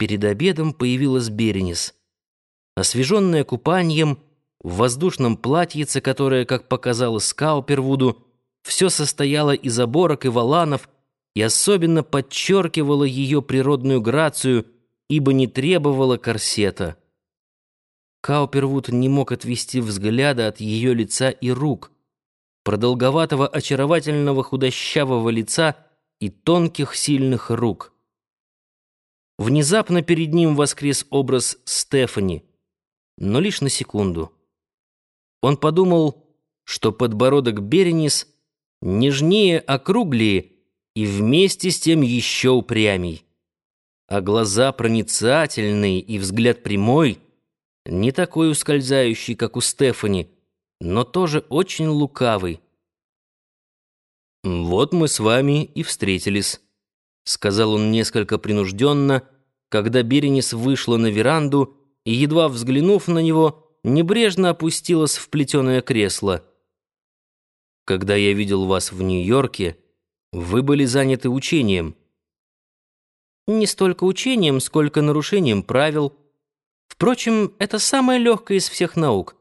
Перед обедом появилась Беренис. Освеженная купанием, в воздушном платьице, которое, как показалось Скаупервуду, все состояло из оборок и валанов и особенно подчеркивало ее природную грацию, ибо не требовало корсета. Каупервуд не мог отвести взгляда от ее лица и рук, продолговатого очаровательного худощавого лица и тонких сильных рук. Внезапно перед ним воскрес образ Стефани, но лишь на секунду. Он подумал, что подбородок Беренис нежнее округлее и вместе с тем еще упрямей, а глаза проницательные и взгляд прямой — не такой ускользающий, как у Стефани, но тоже очень лукавый. «Вот мы с вами и встретились», — сказал он несколько принужденно, когда Беренис вышла на веранду и, едва взглянув на него, небрежно опустилась в плетеное кресло. «Когда я видел вас в Нью-Йорке, вы были заняты учением». «Не столько учением, сколько нарушением правил», Впрочем, это самая легкая из всех наук.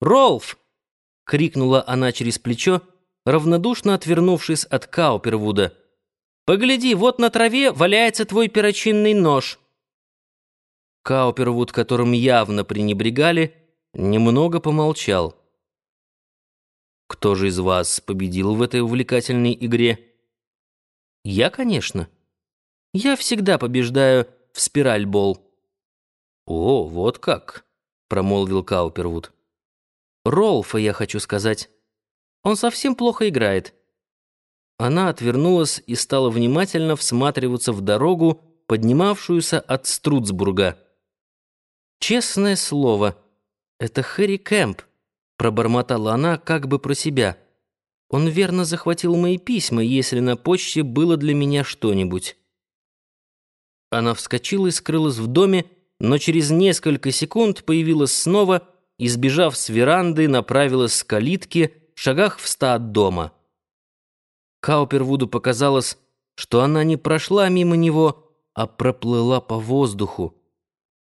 «Ролф!» — крикнула она через плечо, равнодушно отвернувшись от Каупервуда. «Погляди, вот на траве валяется твой перочинный нож». Каупервуд, которым явно пренебрегали, немного помолчал. «Кто же из вас победил в этой увлекательной игре?» «Я, конечно. Я всегда побеждаю в спиральбол». «О, вот как!» — промолвил Каупервуд. «Ролфа, я хочу сказать. Он совсем плохо играет». Она отвернулась и стала внимательно всматриваться в дорогу, поднимавшуюся от Струцбурга. «Честное слово, это Хэри Кэмп», — пробормотала она как бы про себя. «Он верно захватил мои письма, если на почте было для меня что-нибудь». Она вскочила и скрылась в доме, но через несколько секунд появилась снова и, сбежав с веранды, направилась к калитке, в шагах в ста от дома. Каупервуду показалось, что она не прошла мимо него, а проплыла по воздуху.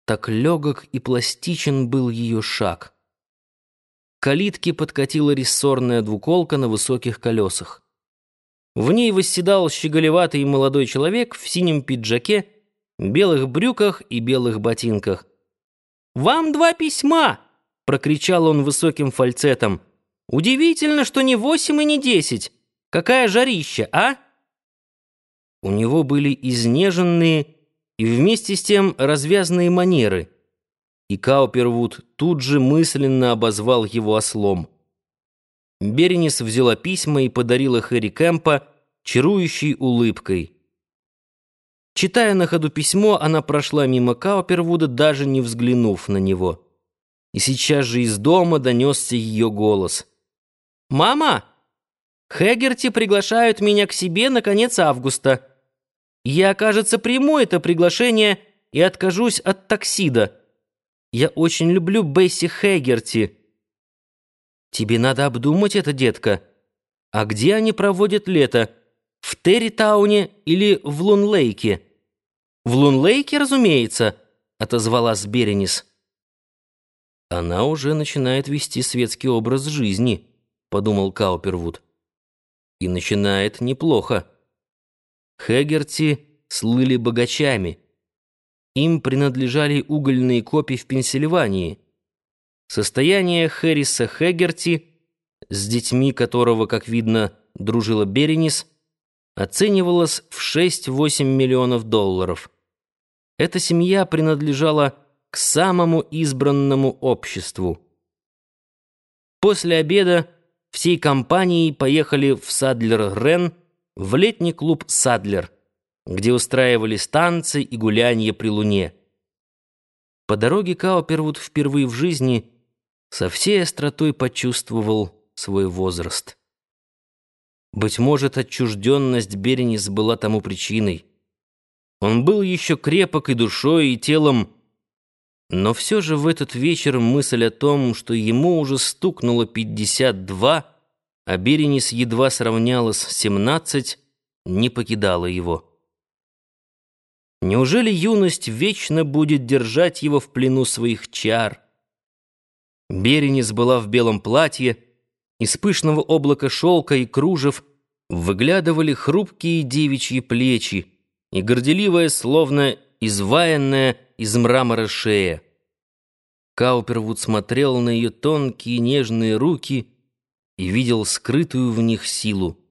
Так легок и пластичен был ее шаг. К калитке подкатила рессорная двуколка на высоких колесах. В ней восседал щеголеватый молодой человек в синем пиджаке белых брюках и белых ботинках. «Вам два письма!» — прокричал он высоким фальцетом. «Удивительно, что не восемь и не десять. Какая жарища, а?» У него были изнеженные и вместе с тем развязные манеры, и Каупервуд тут же мысленно обозвал его ослом. Беренис взяла письма и подарила Хэри Кэмпа чарующей улыбкой. Читая на ходу письмо, она прошла мимо Каупервуда, даже не взглянув на него. И сейчас же из дома донесся ее голос. «Мама! Хэггерти приглашают меня к себе на конец августа. Я, кажется, приму это приглашение и откажусь от таксида. Я очень люблю Бесси Хэггерти». «Тебе надо обдумать это, детка. А где они проводят лето?» В Территауне или в Лунлейке?» «В Лунлейке, разумеется», — отозвалась Беренис. «Она уже начинает вести светский образ жизни», — подумал Каупервуд. «И начинает неплохо. Хэггерти слыли богачами. Им принадлежали угольные копии в Пенсильвании. Состояние Хэрриса Хэггерти, с детьми которого, как видно, дружила Беренис, — оценивалась в 6-8 миллионов долларов. Эта семья принадлежала к самому избранному обществу. После обеда всей компанией поехали в Садлер-Рен, в летний клуб «Садлер», где устраивались танцы и гулянья при луне. По дороге Каупервуд впервые в жизни со всей остротой почувствовал свой возраст. Быть может, отчужденность Беренис была тому причиной. Он был еще крепок и душой, и телом, но все же в этот вечер мысль о том, что ему уже стукнуло пятьдесят два, а Беренис едва сравнялась семнадцать, не покидала его. Неужели юность вечно будет держать его в плену своих чар? Беренис была в белом платье, из пышного облака шелка и кружев выглядывали хрупкие девичьи плечи и горделивая, словно изваянная из мрамора шея. Каупервуд смотрел на ее тонкие нежные руки и видел скрытую в них силу.